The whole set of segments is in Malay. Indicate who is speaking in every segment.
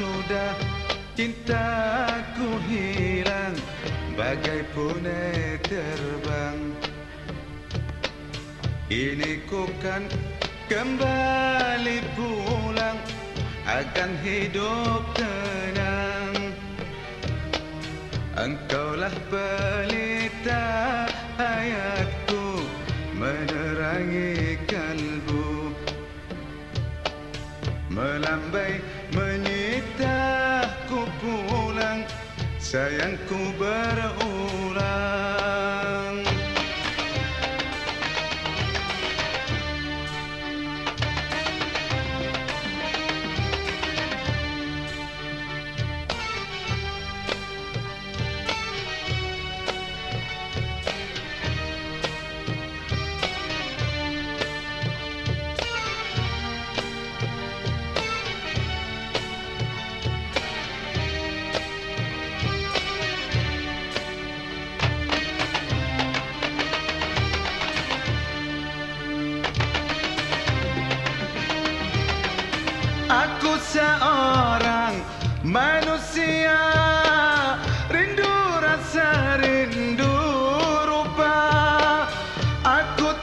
Speaker 1: Sudah cintaku hilang Bagai punai terbang. Ini ku kan kembali pulang Akan hidup tenang. Engkaulah pelita Sayangku berulang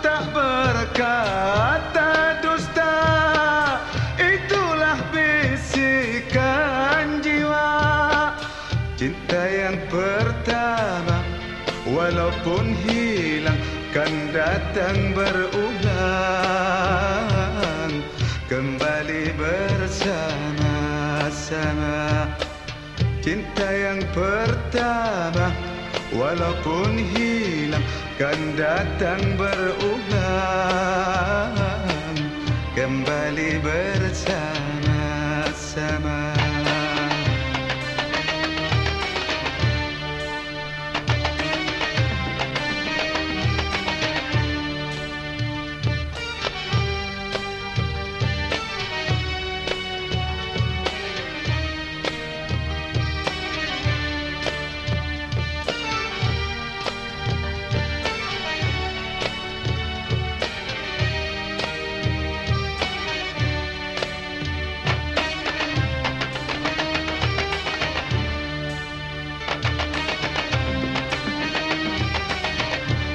Speaker 1: tak berkata dusta. Itulah bisikan jiwa. Cinta yang pertama Walaupun hilang kan datang berulang. Kembali bersama-sama. Cinta yang pertama Walaupun hilang kan datang berulang. Kembali bersama-sama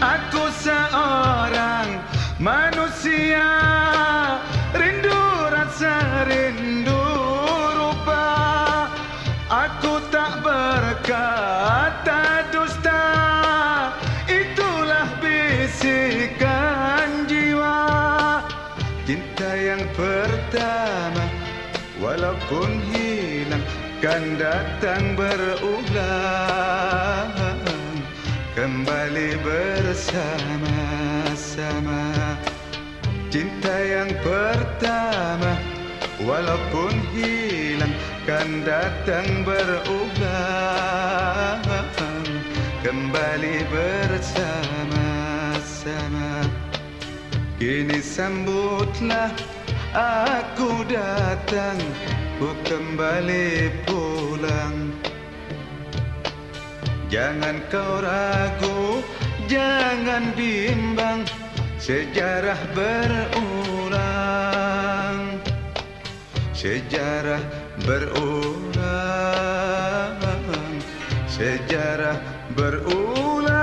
Speaker 1: Aku seorang manusia Rindu rasa rindu rupa. Aku tak berkata dusta Itulah bisikan jiwa. Cinta yang pertama Walaupun hilang kan datang berulang Kembali bersama-sama Cinta yang pertama Walaupun hilang kan datang berulang Kembali bersama-sama Kini sambutlah aku datang Ku kembali pulang Jangan kau ragu, jangan bimbang Sejarah berulang. Sejarah berulang Sejarah berulang